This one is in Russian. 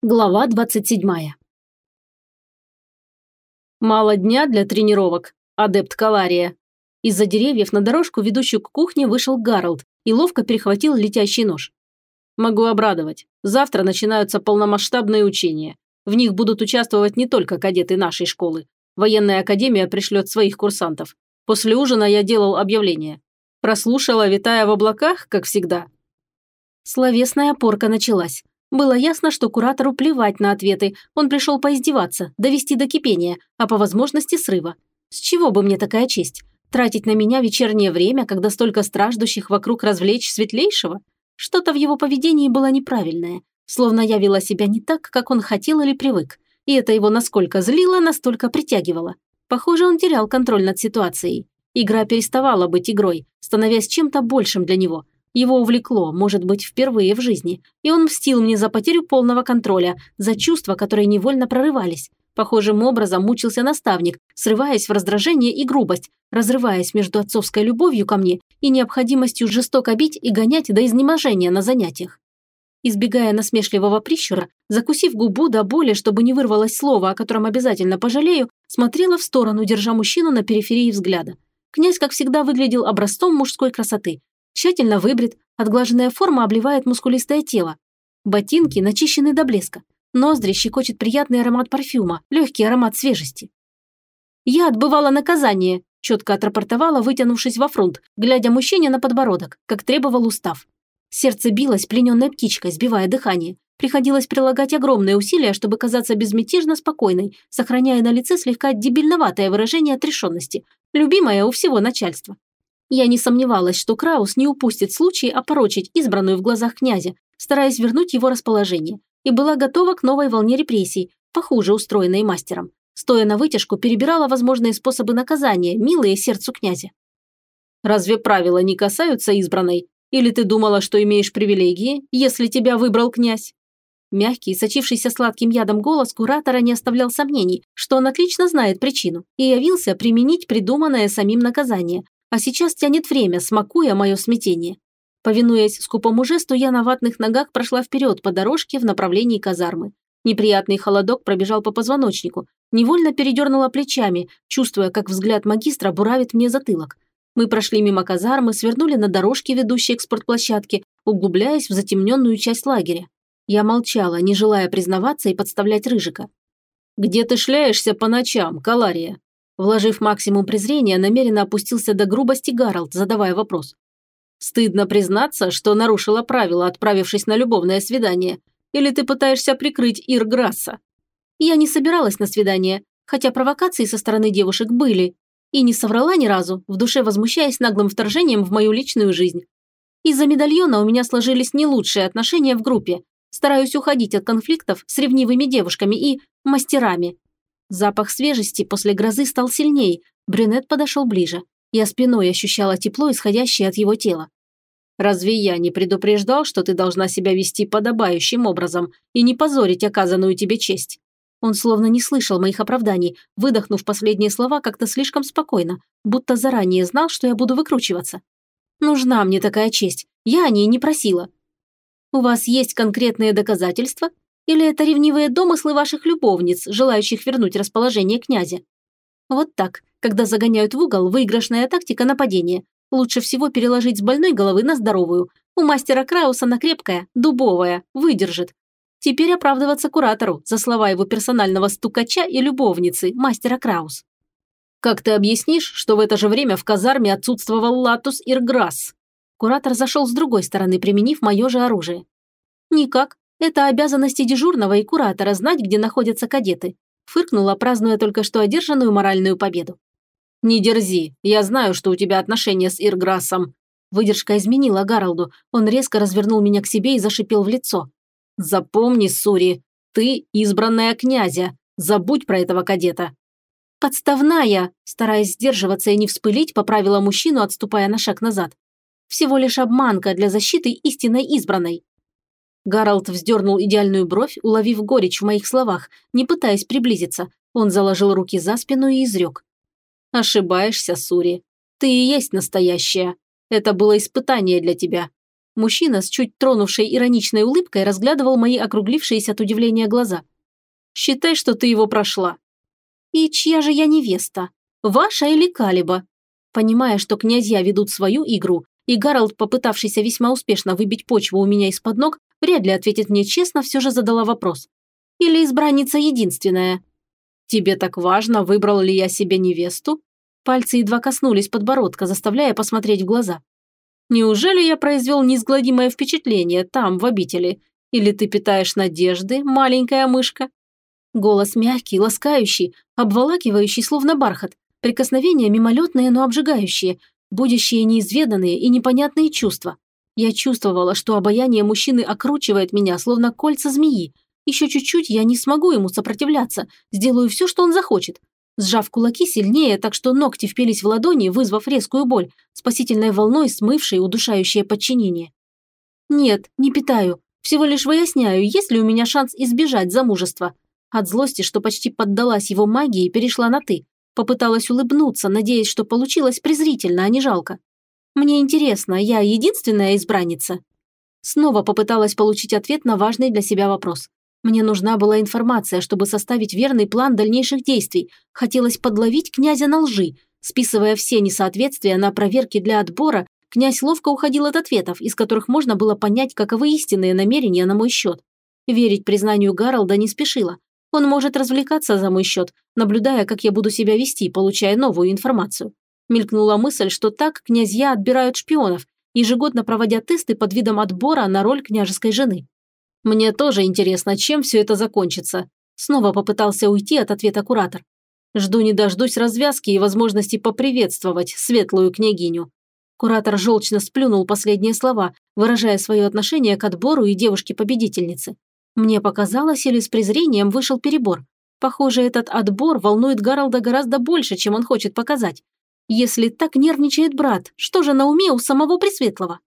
Глава 27. Мало дня для тренировок, адепт Калария. Из-за деревьев на дорожку, ведущую к кухне, вышел Гарольд и ловко перехватил летящий нож. Могу обрадовать. Завтра начинаются полномасштабные учения. В них будут участвовать не только кадеты нашей школы. Военная академия пришлет своих курсантов. После ужина я делал объявление. Прослушала, витая в облаках, как всегда. Словесная порка началась. Было ясно, что куратору плевать на ответы, он пришел поиздеваться, довести до кипения, а по возможности срыва. С чего бы мне такая честь? Тратить на меня вечернее время, когда столько страждущих вокруг развлечь светлейшего? Что-то в его поведении было неправильное, словно я вела себя не так, как он хотел или привык. И это его насколько злило, настолько притягивало. Похоже, он терял контроль над ситуацией. Игра переставала быть игрой, становясь чем-то большим для него – его увлекло, может быть, впервые в жизни, и он мстил мне за потерю полного контроля, за чувства, которые невольно прорывались. Похожим образом мучился наставник, срываясь в раздражение и грубость, разрываясь между отцовской любовью ко мне и необходимостью жестоко бить и гонять до изнеможения на занятиях. Избегая насмешливого прищура, закусив губу до боли, чтобы не вырвалось слово, о котором обязательно пожалею, смотрела в сторону, держа мужчину на периферии взгляда. Князь, как всегда, выглядел образцом мужской красоты, Тщательно выбрит, отглаженная форма обливает мускулистое тело. Ботинки начищены до блеска. Ноздри щекочет приятный аромат парфюма, легкий аромат свежести. «Я отбывала наказание», – четко отрапортовала, вытянувшись во фронт, глядя мужчине на подбородок, как требовал устав. Сердце билось плененной птичкой, сбивая дыхание. Приходилось прилагать огромные усилия, чтобы казаться безмятежно спокойной, сохраняя на лице слегка дебильноватое выражение отрешенности, любимое у всего начальства. Я не сомневалась, что Краус не упустит случай опорочить избранную в глазах князя, стараясь вернуть его расположение, и была готова к новой волне репрессий, похуже устроенной мастером. Стоя на вытяжку, перебирала возможные способы наказания, милые сердцу князя. «Разве правила не касаются избранной? Или ты думала, что имеешь привилегии, если тебя выбрал князь?» Мягкий, сочившийся сладким ядом голос куратора не оставлял сомнений, что он отлично знает причину, и явился применить придуманное самим наказание, а сейчас тянет время, смакуя мое смятение. Повинуясь скупому жесту, я на ватных ногах прошла вперед по дорожке в направлении казармы. Неприятный холодок пробежал по позвоночнику, невольно передернула плечами, чувствуя, как взгляд магистра буравит мне затылок. Мы прошли мимо казармы, свернули на дорожке, ведущей к спортплощадке, углубляясь в затемненную часть лагеря. Я молчала, не желая признаваться и подставлять Рыжика. «Где ты шляешься по ночам, Калария?» Вложив максимум презрения, намеренно опустился до грубости Гарольд, задавая вопрос. «Стыдно признаться, что нарушила правила, отправившись на любовное свидание. Или ты пытаешься прикрыть Ирграсса?» Я не собиралась на свидание, хотя провокации со стороны девушек были, и не соврала ни разу, в душе возмущаясь наглым вторжением в мою личную жизнь. Из-за медальона у меня сложились не лучшие отношения в группе. Стараюсь уходить от конфликтов с ревнивыми девушками и мастерами. Запах свежести после грозы стал сильней, брюнет подошел ближе. Я спиной ощущала тепло, исходящее от его тела. «Разве я не предупреждал, что ты должна себя вести подобающим образом и не позорить оказанную тебе честь?» Он словно не слышал моих оправданий, выдохнув последние слова как-то слишком спокойно, будто заранее знал, что я буду выкручиваться. «Нужна мне такая честь. Я о ней не просила». «У вас есть конкретные доказательства?» Или это ревнивые домыслы ваших любовниц, желающих вернуть расположение князя? Вот так, когда загоняют в угол, выигрышная тактика нападения. Лучше всего переложить с больной головы на здоровую. У мастера Крауса она крепкая, дубовая, выдержит. Теперь оправдываться куратору за слова его персонального стукача и любовницы, мастера Краус. «Как ты объяснишь, что в это же время в казарме отсутствовал Латус Ирграсс?» Куратор зашел с другой стороны, применив мое же оружие. «Никак. Это обязанности дежурного и куратора знать, где находятся кадеты. Фыркнула, празднуя только что одержанную моральную победу. «Не дерзи, я знаю, что у тебя отношения с Ирграссом». Выдержка изменила Гаролду. Он резко развернул меня к себе и зашипел в лицо. «Запомни, Сури, ты избранная князя. Забудь про этого кадета». «Подставная!» Стараясь сдерживаться и не вспылить, поправила мужчину, отступая на шаг назад. «Всего лишь обманка для защиты истинной избранной». Гарольд вздернул идеальную бровь, уловив горечь в моих словах, не пытаясь приблизиться. Он заложил руки за спину и изрек. «Ошибаешься, Сури. Ты и есть настоящая. Это было испытание для тебя. Мужчина с чуть тронувшей ироничной улыбкой разглядывал мои округлившиеся от удивления глаза. «Считай, что ты его прошла». «И чья же я невеста? Ваша или Калиба?» Понимая, что князья ведут свою игру, и Гарольд, попытавшийся весьма успешно выбить почву у меня из-под ног, вряд ли ответит мне честно, все же задала вопрос. «Или избранница единственная?» «Тебе так важно, выбрал ли я себе невесту?» Пальцы едва коснулись подбородка, заставляя посмотреть в глаза. «Неужели я произвел неизгладимое впечатление там, в обители? Или ты питаешь надежды, маленькая мышка?» Голос мягкий, ласкающий, обволакивающий, словно бархат. Прикосновения мимолетные, но обжигающие, будущие неизведанные и непонятные чувства. Я чувствовала, что обаяние мужчины окручивает меня, словно кольца змеи. Еще чуть-чуть я не смогу ему сопротивляться, сделаю все, что он захочет. Сжав кулаки сильнее, так что ногти впились в ладони, вызвав резкую боль, спасительной волной смывшей удушающее подчинение. Нет, не питаю. Всего лишь выясняю, есть ли у меня шанс избежать замужества. От злости, что почти поддалась его магии, перешла на «ты». Попыталась улыбнуться, надеясь, что получилось презрительно, а не жалко. Мне интересно, я единственная избранница? Снова попыталась получить ответ на важный для себя вопрос. Мне нужна была информация, чтобы составить верный план дальнейших действий. Хотелось подловить князя на лжи. Списывая все несоответствия на проверки для отбора, князь ловко уходил от ответов, из которых можно было понять, каковы истинные намерения на мой счет. Верить признанию Гаролда не спешила. Он может развлекаться за мой счет, наблюдая, как я буду себя вести, получая новую информацию. Мелькнула мысль, что так князья отбирают шпионов, ежегодно проводя тесты под видом отбора на роль княжеской жены. Мне тоже интересно, чем все это закончится. Снова попытался уйти от ответа куратор. Жду не дождусь развязки и возможности поприветствовать светлую княгиню. Куратор желчно сплюнул последние слова, выражая свое отношение к отбору и девушке-победительнице. Мне показалось, или с презрением вышел перебор. Похоже, этот отбор волнует Гаралда гораздо больше, чем он хочет показать. Если так нервничает брат, что же на уме у самого Пресветлого?